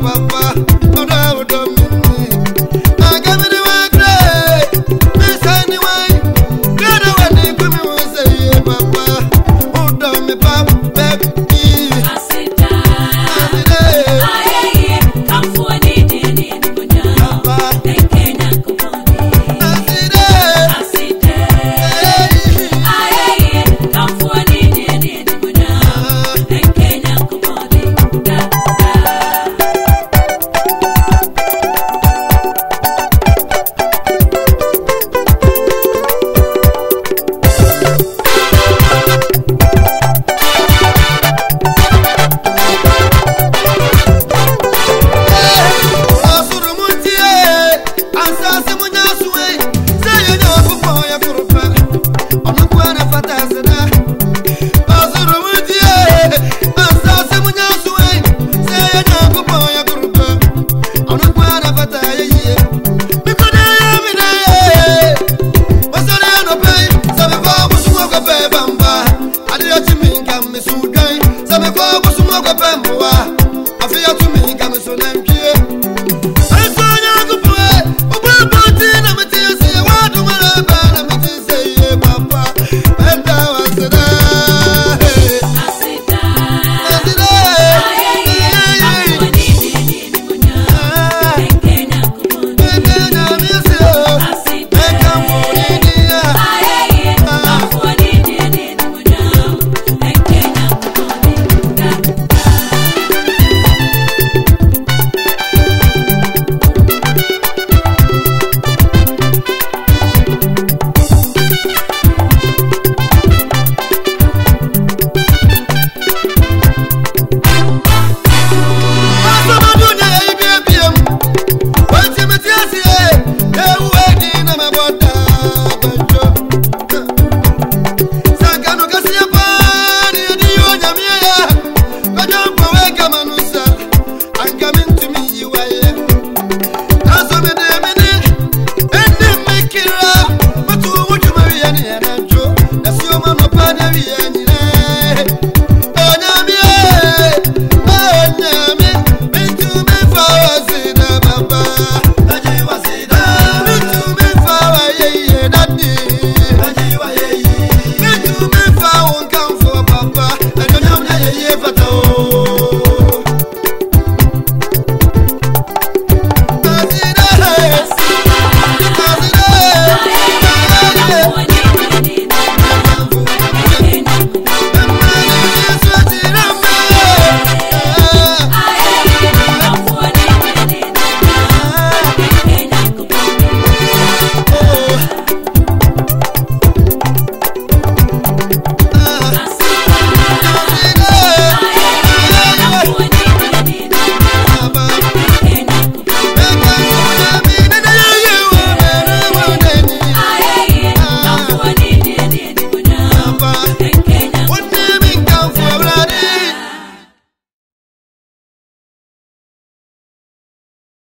papa. Papa, I